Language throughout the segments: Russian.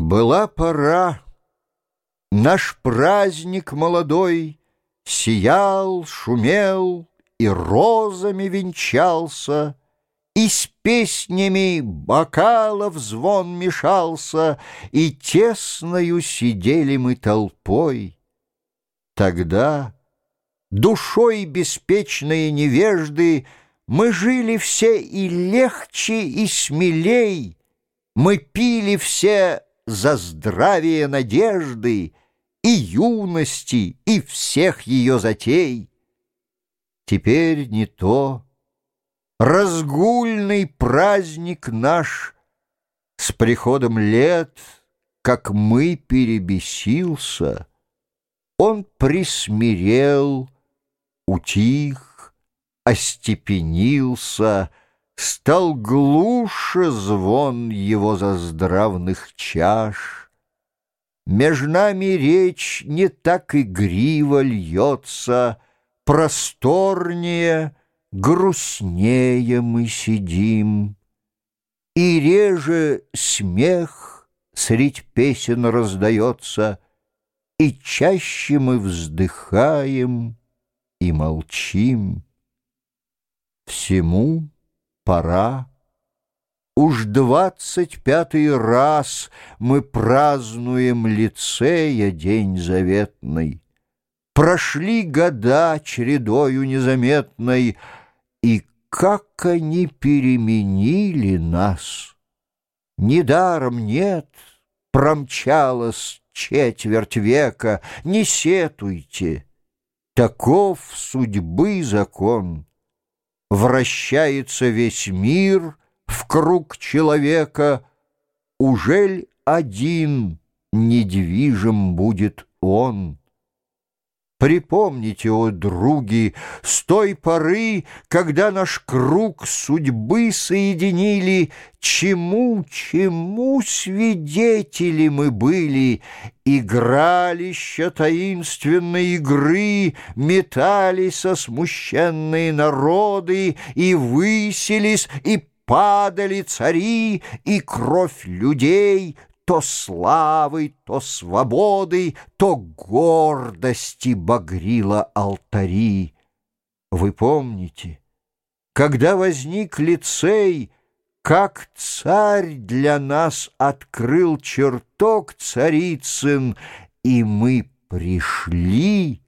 Была пора, наш праздник молодой Сиял, шумел и розами венчался, И с песнями бокалов звон мешался, И тесною сидели мы толпой. Тогда, душой беспечные невежды, Мы жили все и легче, и смелей, Мы пили все за здравие надежды и юности, и всех ее затей. Теперь не то. Разгульный праздник наш с приходом лет, как мы перебесился, он присмирел, утих, остепенился, Стал глуше звон его заздравных чаш. Меж нами речь не так игриво льется, Просторнее, грустнее мы сидим, И реже смех средь песен раздается, И чаще мы вздыхаем и молчим. Всему пора. Уж двадцать пятый раз мы празднуем лицея день заветный. Прошли года чередою незаметной, И как они переменили нас! Недаром нет, промчалась четверть века, Не сетуйте, таков судьбы закон — Вращается весь мир в круг человека, Ужель один недвижим будет он? Припомните, о други, с той поры, когда наш круг судьбы соединили, чему, чему свидетели мы были, игралища таинственной игры, метались со смущенные народы, и выселись, и падали цари, и кровь людей — то славы, то свободы, то гордости багрила алтари. Вы помните, когда возник лицей, как царь для нас открыл чертог царицын, и мы пришли,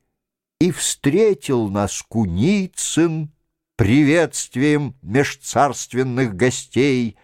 и встретил нас Куницын приветствием межцарственных гостей.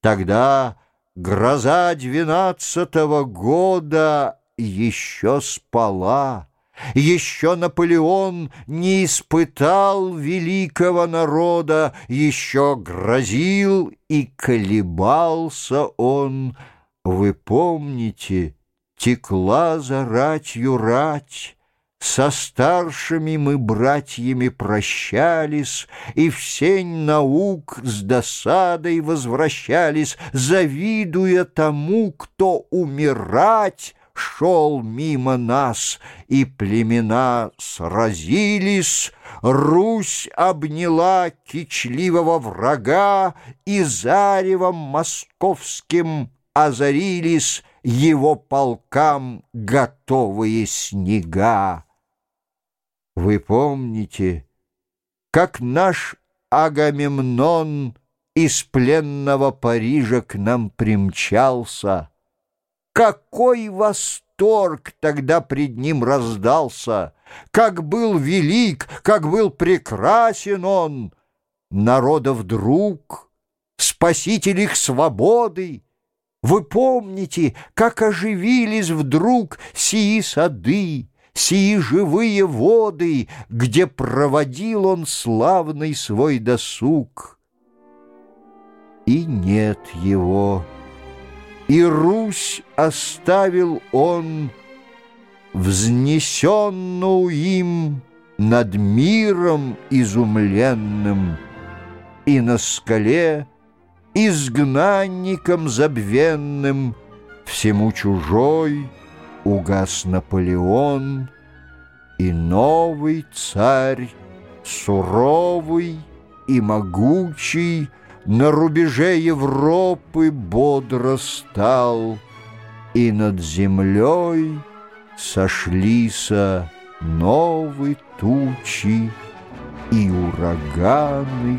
Тогда Гроза двенадцатого года еще спала. Еще Наполеон не испытал великого народа, Еще грозил и колебался он. Вы помните, текла за ратью рать, со старшими мы братьями прощались, И в сень наук с досадой возвращались, Завидуя тому, кто умирать шел мимо нас, И племена сразились, Русь обняла кичливого врага, И заревом московским озарились Его полкам готовые снега. Вы помните, как наш Агамемнон из пленного Парижа к нам примчался? Какой восторг тогда пред ним раздался! Как был велик, как был прекрасен он! Народов друг, спаситель их свободы! Вы помните, как оживились вдруг сии сады, сии живые воды, где проводил он славный свой досуг. И нет его, и Русь оставил он, взнесенную им над миром изумленным, и на скале изгнанником забвенным, всему чужой — угас Наполеон, и новый царь, суровый и могучий, на рубеже Европы бодро стал, и над землей сошлися новые тучи, и ураганы